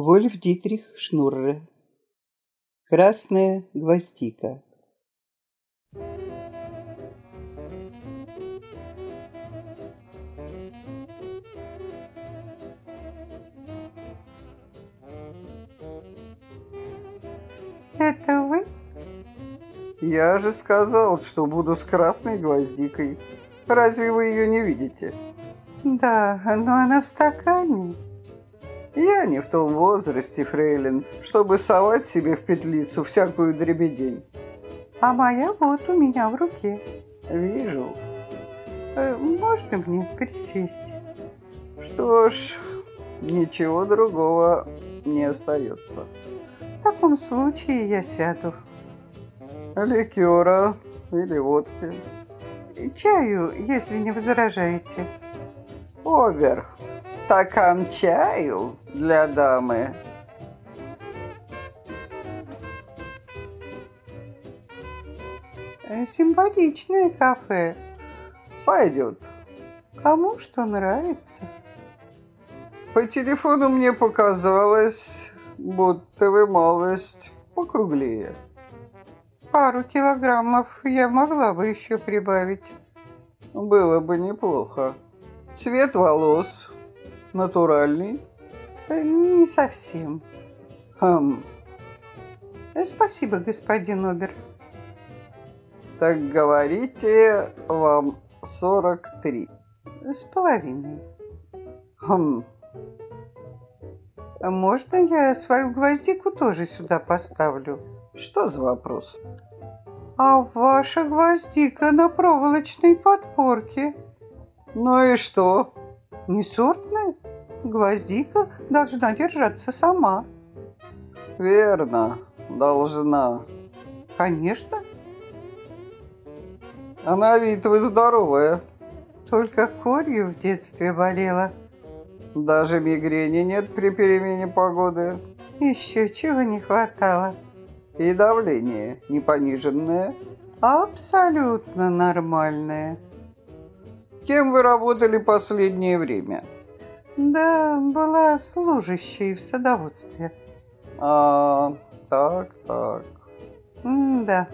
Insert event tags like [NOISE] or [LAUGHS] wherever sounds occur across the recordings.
Вольф Дитрих Шнурре. Красная гвоздика. Это вы? Я же сказал, что буду с красной гвоздикой. Разве вы ее не видите? Да, но она в стакане. Я не в том возрасте, фрейлин, чтобы совать себе в петлицу всякую дребедень. А моя вот у меня в руке. Вижу. Э, можно мне присесть? Что ж, ничего другого не остается. В таком случае я сяду. Ликера или водки? Чаю, если не возражаете. Обер, стакан чаю для дамы. Симпатичное кафе. Пойдет. Кому что нравится. По телефону мне показалось, будто вы малость покруглее. Пару килограммов я могла бы еще прибавить. Было бы неплохо. Цвет волос натуральный. Э, Не совсем. Хм, Э, Спасибо, господин Обер. так говорите, вам 43. С половиной. Хм, А Можно я свою гвоздику тоже сюда поставлю? что за вопрос? А ваша гвоздика на проволочной подпорке. Ну и что? Не сортная? Гвоздика должна держаться сама. Верно, должна. Конечно, А на вид вы здоровая. только корью в детстве болела. Даже мигрени нет при перемене погоды. Еще чего не хватало. И давление не пониженное. Абсолютно нормальная. Кем вы работали последнее время? Да, была служащей в садоводстве. А, так, так. да,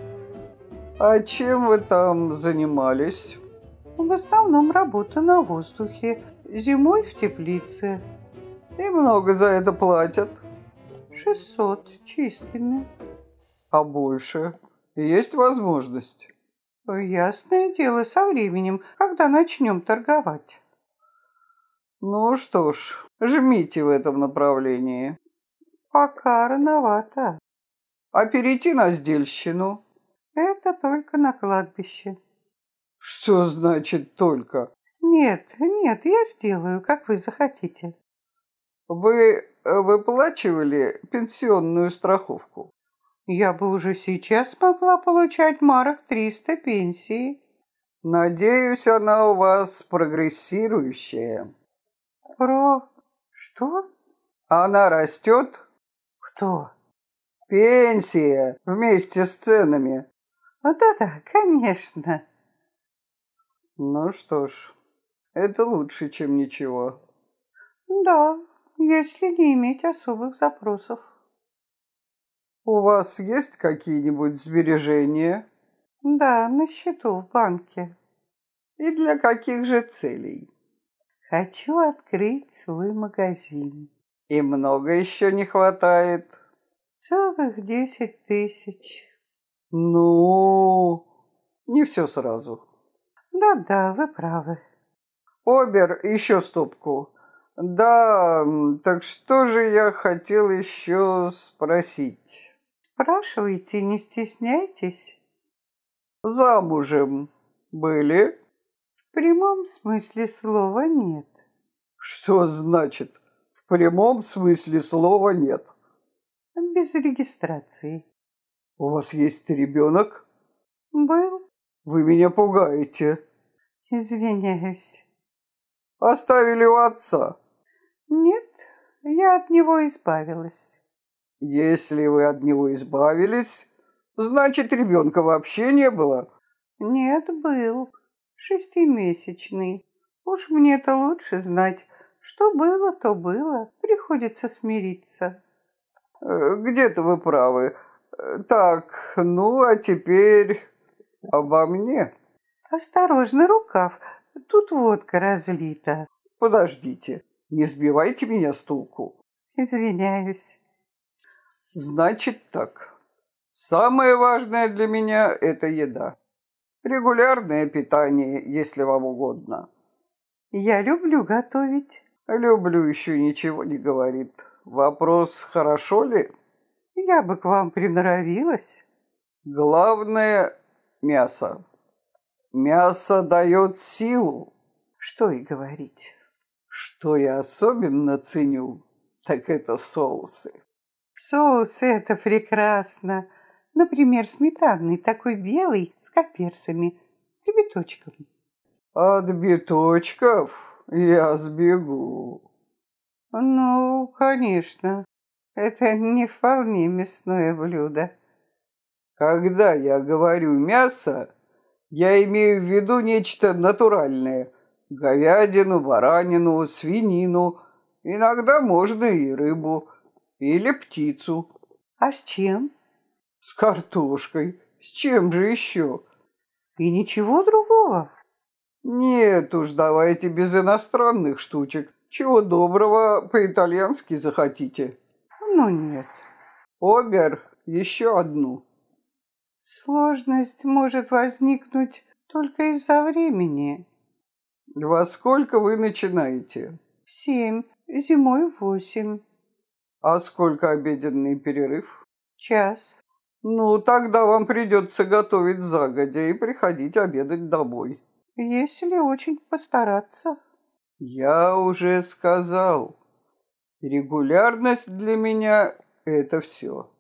А чем вы там занимались? в основном работа на воздухе. Зимой в теплице. И много за это платят. 600 чистыми. А больше? Есть возможность? Ясное дело, со временем, когда начнем торговать. Ну что ж, жмите в этом направлении. Пока рановато. А перейти на сдельщину? Это только на кладбище. Что значит только? Нет, нет, я сделаю, как вы захотите. Вы э, выплачивали пенсионную страховку? Я бы уже сейчас могла получать марок 300 пенсии. Надеюсь, она у вас прогрессирующая. Про... что? Она растет? Кто? Пенсия вместе с ценами. А, Да-да, конечно. Ну что ж, это лучше, чем ничего. Да, если не иметь особых запросов. У вас есть какие-нибудь сбережения? Да, на счету в банке. И для каких же целей? Хочу открыть свой магазин. И много еще не хватает. Целых десять тысяч. Ну, не все сразу. Да-да, вы правы. Обер, еще стопку. Да, так что же я хотел еще спросить? Спрашивайте, не стесняйтесь. Замужем были? В прямом смысле слова нет. Что значит в прямом смысле слова нет? Без регистрации. У вас есть ребенок? Был? Вы меня пугаете. Извиняюсь. Оставили у отца. Нет, я от него избавилась. Если вы от него избавились, значит, ребенка вообще не было. Нет, был. Шестимесячный. Уж мне-то лучше знать, Что было, то было. Приходится смириться. Э, Где-то вы правы. Э, Так, ну а теперь обо мне. Осторожно, рукав. Тут водка разлита. Подождите, не сбивайте меня с толку. Извиняюсь. Значит так. Самое важное для меня – это еда. Регулярное питание, если вам угодно. Я люблю готовить. Люблю еще ничего не говорит. Вопрос, хорошо ли? Я бы к вам приноровилась. Главное – мясо. Мясо дает силу. Что и говорить. Что я особенно ценю, так это соусы. Соус это прекрасно. Например, сметанный, такой белый, с каперсами, кипяточком. От биточков я сбегу. Ну, конечно, это не вполне мясное блюдо. Когда я говорю мясо, я имею в виду нечто натуральное. Говядину, баранину, свинину. Иногда можно и рыбу. Или птицу. А с чем? С картошкой. С чем же еще? И ничего другого? Нет уж, давайте без иностранных штучек. Чего доброго, по-итальянски захотите. Ну нет. Обер, еще одну. Сложность может возникнуть только из-за времени. Во сколько вы начинаете? Семь, зимой восемь, А сколько обеденный перерыв? час. Ну, тогда вам придется готовить загодя и приходить обедать домой. Если очень постараться. Я уже сказал, регулярность для меня – это все.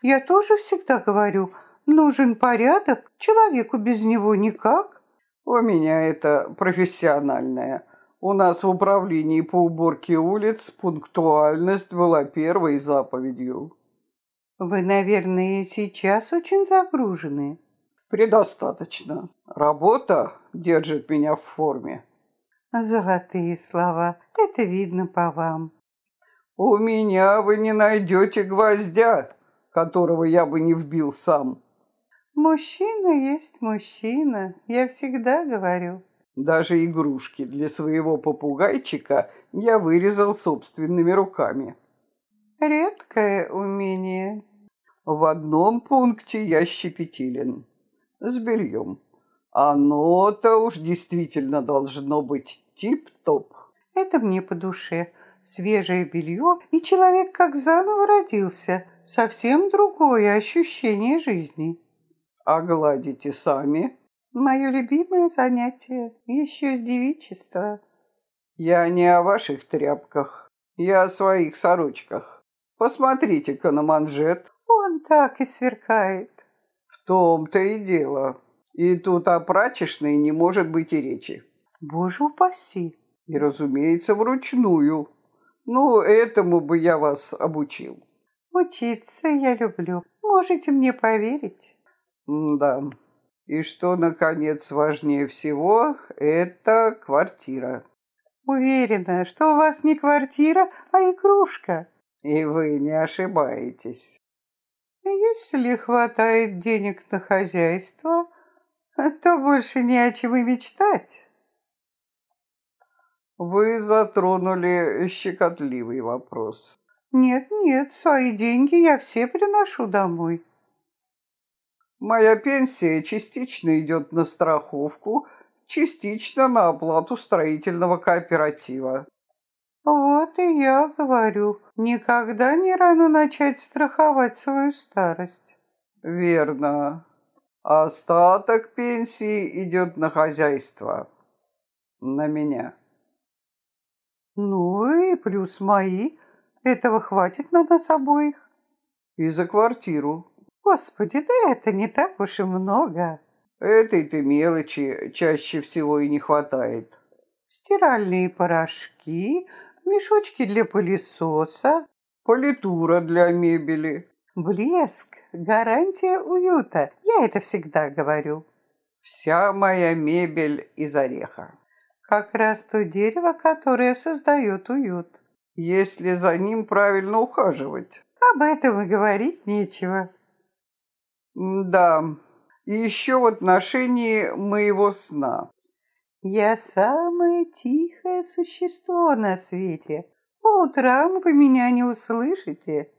Я тоже всегда говорю, нужен порядок, человеку без него никак. У меня это профессиональное. У нас в управлении по уборке улиц пунктуальность была первой заповедью. Вы, наверное, сейчас очень загружены. Предостаточно. Работа держит меня в форме. Золотые слова, это видно по вам. У меня вы не найдете гвоздя, которого я бы не вбил сам. Мужчина есть мужчина, я всегда говорю. Даже игрушки для своего попугайчика я вырезал собственными руками. Редкое умение. В одном пункте я щепетилен. С бельем. Оно-то уж действительно должно быть тип-топ. Это мне по душе. Свежее белье, и человек как заново родился. Совсем другое ощущение жизни. А гладите сами. Мое любимое занятие, еще с девичества. Я не о ваших тряпках. Я о своих сорочках. Посмотрите-ка на манжет. Он так и сверкает. В том-то и дело. И тут о прачечной не может быть и речи. Боже упаси. И, разумеется, вручную. Ну, этому бы я вас обучил. Учиться я люблю. Можете мне поверить. Да. И что, наконец, важнее всего, это квартира. Уверена, что у вас не квартира, а игрушка. И вы не ошибаетесь. Если хватает денег на хозяйство, то больше не о чем и мечтать. Вы затронули щекотливый вопрос. Нет, нет, свои деньги я все приношу домой. Моя пенсия частично идет на страховку, частично на оплату строительного кооператива. Вот и я говорю, никогда не рано начать страховать свою старость. Верно. Остаток пенсии идет на хозяйство. На меня. Ну и плюс мои. Этого хватит на нас обоих. И за квартиру. Господи, да это не так уж и много. Этой-то мелочи чаще всего и не хватает. Стиральные порошки, мешочки для пылесоса, Политура для мебели. блеск, гарантия уюта. Я это всегда говорю. Вся моя мебель из ореха. Как раз то дерево, которое создает уют. Если за ним правильно ухаживать. Об этом и говорить нечего. Да, и еще в отношении моего сна. Я самое тихое существо на свете. По утрам вы меня не услышите.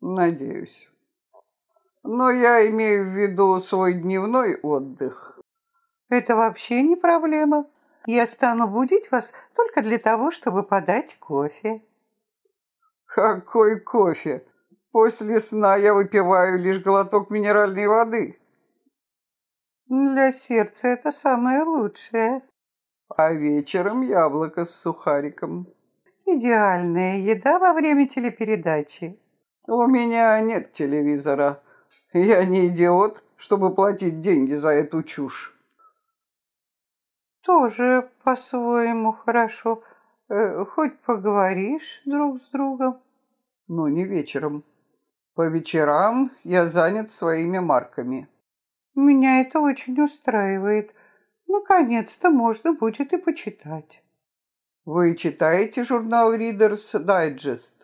Надеюсь. Но я имею в виду свой дневной отдых. Это вообще не проблема. Я стану будить вас только для того, чтобы подать кофе. Какой кофе? После сна я выпиваю лишь глоток минеральной воды. Для сердца это самое лучшее. А вечером яблоко с сухариком. Идеальная еда во время телепередачи. У меня нет телевизора. Я не идиот, чтобы платить деньги за эту чушь. Тоже по-своему хорошо. Э, хоть поговоришь друг с другом. Но не вечером. По вечерам я занят своими марками. Меня это очень устраивает. Наконец-то можно будет и почитать. Вы читаете журнал Reader's Digest?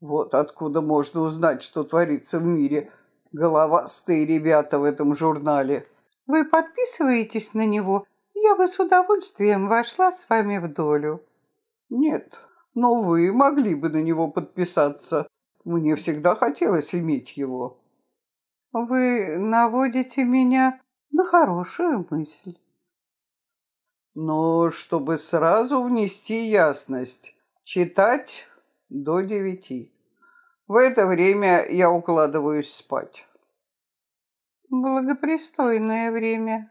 Вот откуда можно узнать, что творится в мире. Головастые ребята в этом журнале. Вы подписываетесь на него? Я бы с удовольствием вошла с вами в долю. Нет, но вы могли бы на него подписаться. Мне всегда хотелось иметь его. Вы наводите меня на хорошую мысль. Но чтобы сразу внести ясность, читать до девяти. В это время я укладываюсь спать. Благопристойное время.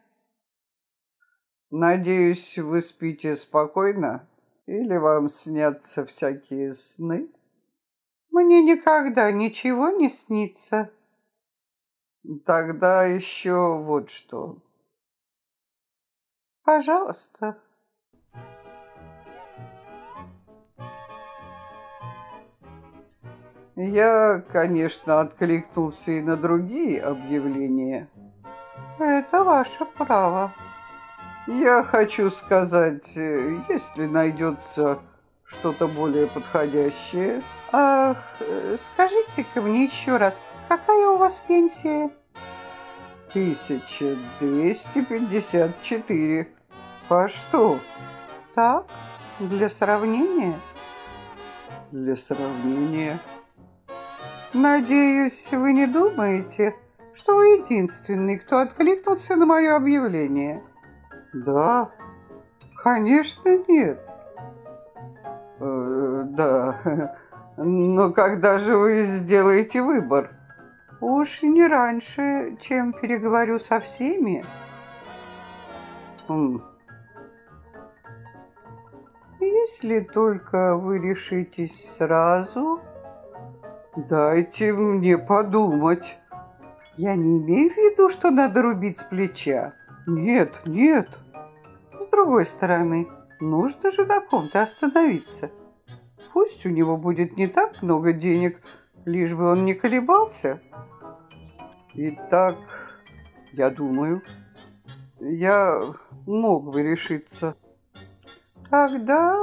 Надеюсь, вы спите спокойно? Или вам снятся всякие сны? Мне никогда ничего не снится. Тогда еще вот что. Пожалуйста. Я, конечно, откликнулся и на другие объявления. Это ваше право. Я хочу сказать, э, если найдется что-то более подходящее. Ах, э, скажите-ка мне еще раз, какая у вас пенсия? 1254. А что? Так, для сравнения? Для сравнения. Надеюсь, вы не думаете, что вы единственный, кто откликнулся на мое объявление? Да? Конечно, нет. Э, да. [LAUGHS] Но когда же вы сделаете выбор? Уж не раньше, чем переговорю со всеми. Хм. Если только вы решитесь сразу, Дайте мне подумать. я не имею в виду, что надо рубить с плеча. Нет, нет. С другой стороны, нужно же на ком-то остановиться. Пусть у него будет не так много денег, лишь бы он не колебался. Итак, я думаю, я мог бы решиться. Тогда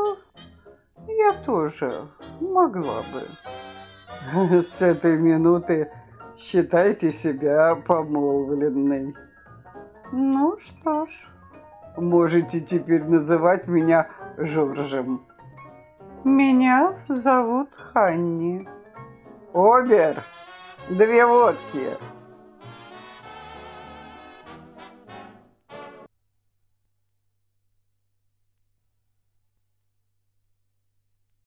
я тоже могла бы. С этой минуты считайте себя помолвленной. Ну что ж, Можете теперь называть меня Жоржем. меня зовут Ханни. Обер, две водки.